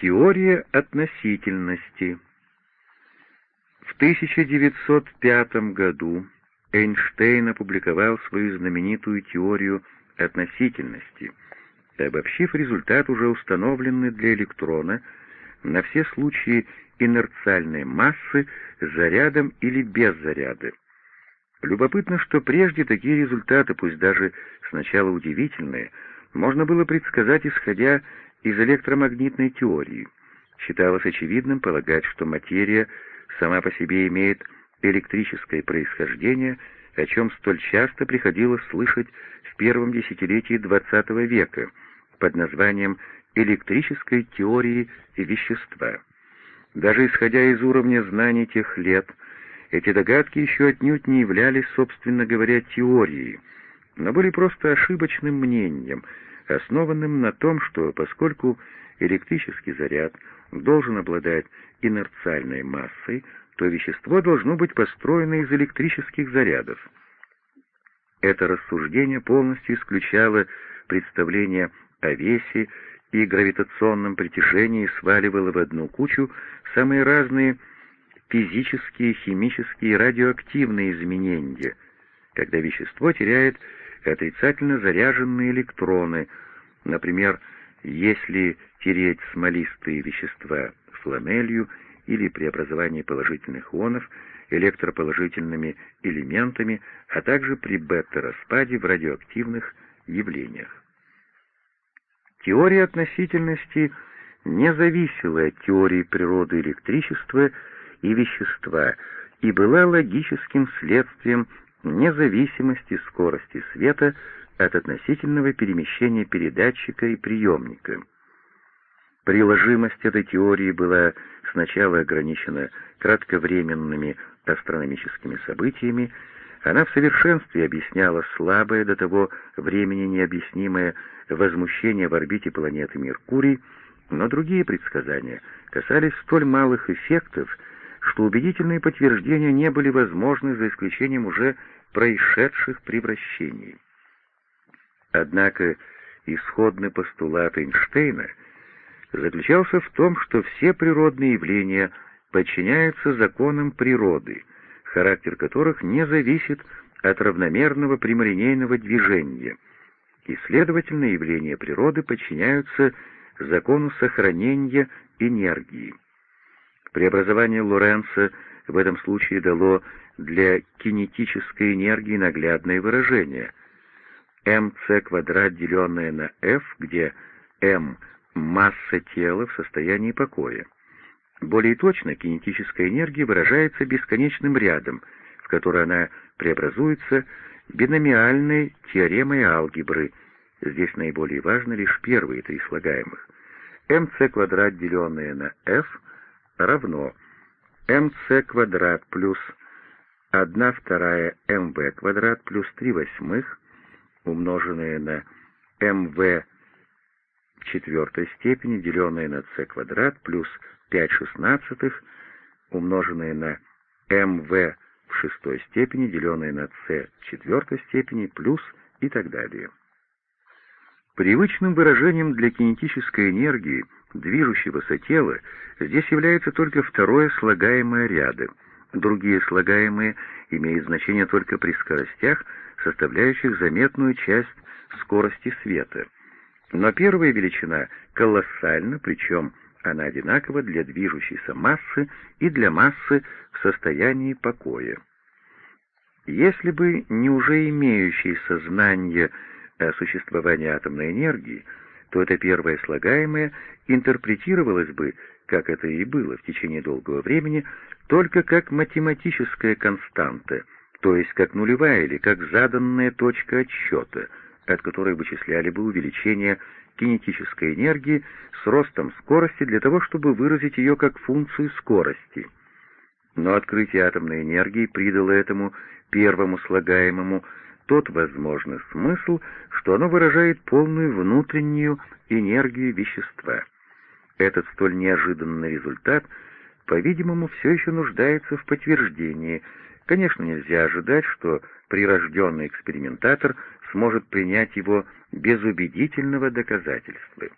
Теория относительности. В 1905 году Эйнштейн опубликовал свою знаменитую теорию относительности, обобщив результат, уже установленный для электрона, на все случаи инерциальной массы с зарядом или без заряда. Любопытно, что прежде такие результаты, пусть даже сначала удивительные, можно было предсказать, исходя из электромагнитной теории. Считалось очевидным полагать, что материя сама по себе имеет электрическое происхождение, о чем столь часто приходилось слышать в первом десятилетии XX века под названием электрической теории вещества. Даже исходя из уровня знаний тех лет, эти догадки еще отнюдь не являлись, собственно говоря, теорией, но были просто ошибочным мнением, основанным на том, что поскольку электрический заряд должен обладать инерциальной массой, то вещество должно быть построено из электрических зарядов. Это рассуждение полностью исключало представление о весе и гравитационном притяжении и сваливало в одну кучу самые разные физические, химические и радиоактивные изменения, когда вещество теряет отрицательно заряженные электроны, например, если тереть смолистые вещества фламелью или при образовании положительных ионов электроположительными элементами, а также при бета-распаде в радиоактивных явлениях. Теория относительности не зависела от теории природы электричества и вещества и была логическим следствием независимости скорости света от относительного перемещения передатчика и приемника. Приложимость этой теории была сначала ограничена кратковременными астрономическими событиями, она в совершенстве объясняла слабое до того времени необъяснимое возмущение в орбите планеты Меркурий, но другие предсказания касались столь малых эффектов, что убедительные подтверждения не были возможны за исключением уже происшедших превращений. Однако исходный постулат Эйнштейна заключался в том, что все природные явления подчиняются законам природы, характер которых не зависит от равномерного прямолинейного движения, и, следовательно, явления природы подчиняются закону сохранения энергии. Преобразование Лоренца в этом случае дало для кинетической энергии наглядное выражение. mc квадрат, деленное на f, где m — масса тела в состоянии покоя. Более точно, кинетическая энергия выражается бесконечным рядом, в который она преобразуется биномиальной теоремой алгебры. Здесь наиболее важны лишь первые три слагаемых. mc квадрат, деленное на f, равно mc квадрат плюс 1 вторая mv квадрат плюс 3 восьмых, умноженное на mv в четвертой степени, деленное на c квадрат плюс 5 шестнадцатых, умноженное на mv в шестой степени, деленное на c в четвертой степени, плюс и так далее. Привычным выражением для кинетической энергии движущегося тела здесь является только второе слагаемое ряда. Другие слагаемые имеют значение только при скоростях, составляющих заметную часть скорости света. Но первая величина колоссальна, причем она одинакова для движущейся массы и для массы в состоянии покоя. Если бы не уже имеющееся знание о существовании атомной энергии, то это первое слагаемое интерпретировалось бы, как это и было в течение долгого времени, только как математическая константа, то есть как нулевая или как заданная точка отсчета, от которой вычисляли бы увеличение кинетической энергии с ростом скорости для того, чтобы выразить ее как функцию скорости. Но открытие атомной энергии придало этому первому слагаемому тот возможный смысл, что оно выражает полную внутреннюю энергию вещества. Этот столь неожиданный результат, по-видимому, все еще нуждается в подтверждении. Конечно, нельзя ожидать, что прирожденный экспериментатор сможет принять его без убедительного доказательства.